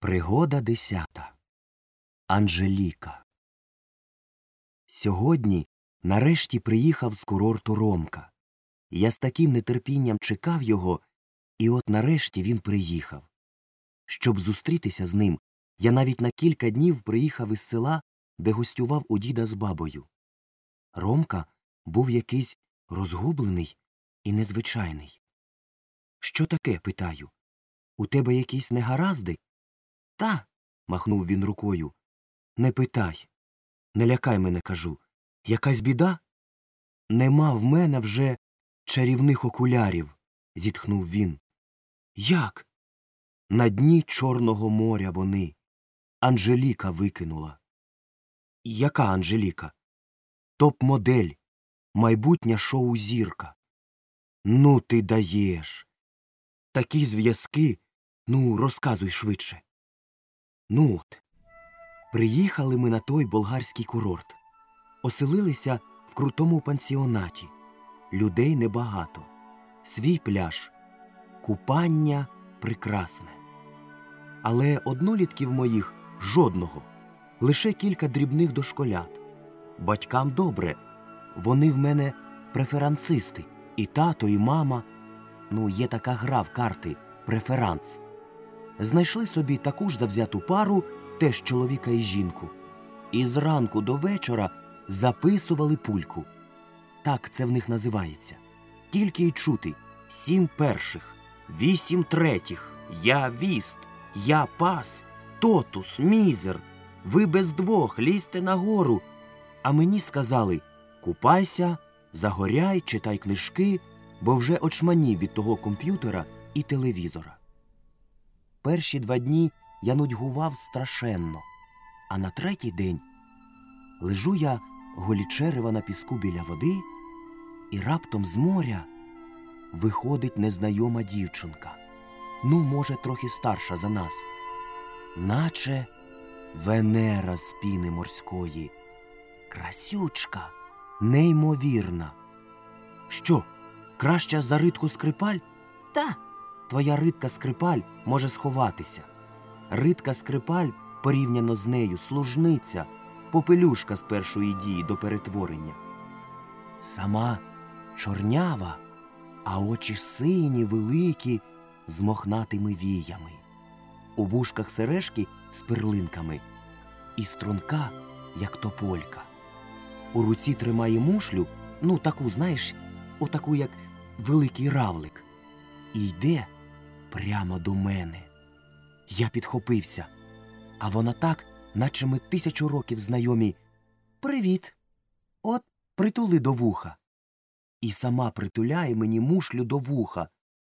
Пригода десята. Анжеліка. Сьогодні нарешті приїхав з курорту Ромка. Я з таким нетерпінням чекав його, і от нарешті він приїхав. Щоб зустрітися з ним, я навіть на кілька днів приїхав із села, де гостював у діда з бабою. Ромка був якийсь розгублений і незвичайний. Що таке? питаю. У тебе якісь негаразди? Та. махнув він рукою. Не питай. Не лякай мене, кажу. Якась біда? Нема в мене вже чарівних окулярів, зітхнув він. Як? На дні Чорного моря вони. Анжеліка викинула. Яка Анжеліка? Топ-модель, майбутня шоу зірка. Ну, ти даєш. Такі зв'язки. Ну, розказуй швидше. Ну от. Приїхали ми на той болгарський курорт. Оселилися в крутому пансіонаті. Людей небагато. Свій пляж. Купання прекрасне. Але однолітків моїх жодного. Лише кілька дрібних дошколят. Батькам добре. Вони в мене преферансисти. І тато, і мама. Ну, є така гра в карти преферанс. Знайшли собі таку ж завзяту пару, теж чоловіка і жінку. І зранку до вечора записували пульку. Так це в них називається. Тільки й чути сім перших, вісім третіх, я віст, я пас, тотус, мізер. Ви без двох лізьте нагору. А мені сказали купайся, загоряй, читай книжки, бо вже очманів від того комп'ютера і телевізора. Перші два дні я нудьгував страшенно, а на третій день лежу я голічерева на піску біля води, і раптом з моря виходить незнайома дівчинка, ну, може, трохи старша за нас, наче Венера з піни морської, красючка, неймовірна. Що, краща за ритку скрипаль? Та, твоя ритка скрипаль може сховатися. Ритка скрипаль порівняно з нею служниця, попелюшка з першої дії до перетворення. Сама чорнява, а очі сині, великі, з мохнатими віями. У вушках сережки з перлинками і струнка, як тополька. У руці тримає мушлю, ну таку, знаєш, отаку, як великий равлик, і йде прямо до мене. Я підхопився, а вона так, наче ми тисячу років знайомі. Привіт. От притули до вуха. І сама притуляє мені мушлю до вуха.